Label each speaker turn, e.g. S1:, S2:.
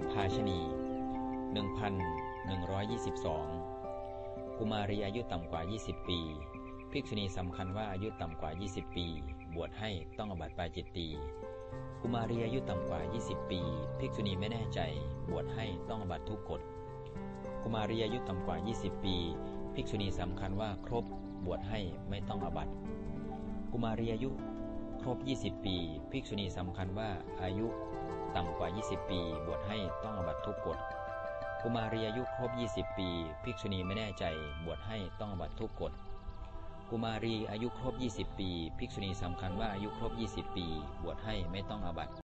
S1: ทภาชณี 1122 กุมารีอายุต่ำกว่า 20 ปี ภิกษุณีสำคัญว่าอายุต่ำกว่า 20 ปี บวชให้ต้องอบัติปาจิตตี กุมารีอายุต่ำกว่า 20 ปี ภิกษุณีไม่แน่ใจ บวชให้ต้องอบัติทุกกฎ กุมารีอายุต่ำกว่า 20 ปี ภิกษุณีสำคัญว่าครบบวชให้ไม่ต้องอบัติ กุมารีอายุครบ 20 ปี ภิกษุณีสำคัญว่าอายุ ต่ำกว่า 20 ปี บวชให้ต้องอบัตทุกกฎกุมารีอายุครบ 20 ปี ภิกษุณีไม่แน่ใจ บวชให้ต้องอบัตทุกกฎกุมารีอายุครบ 20 ปี ภิกษุณีสำคัญว่าอายุครบ 20 ปี บวชให้ไม่ต้องอบัต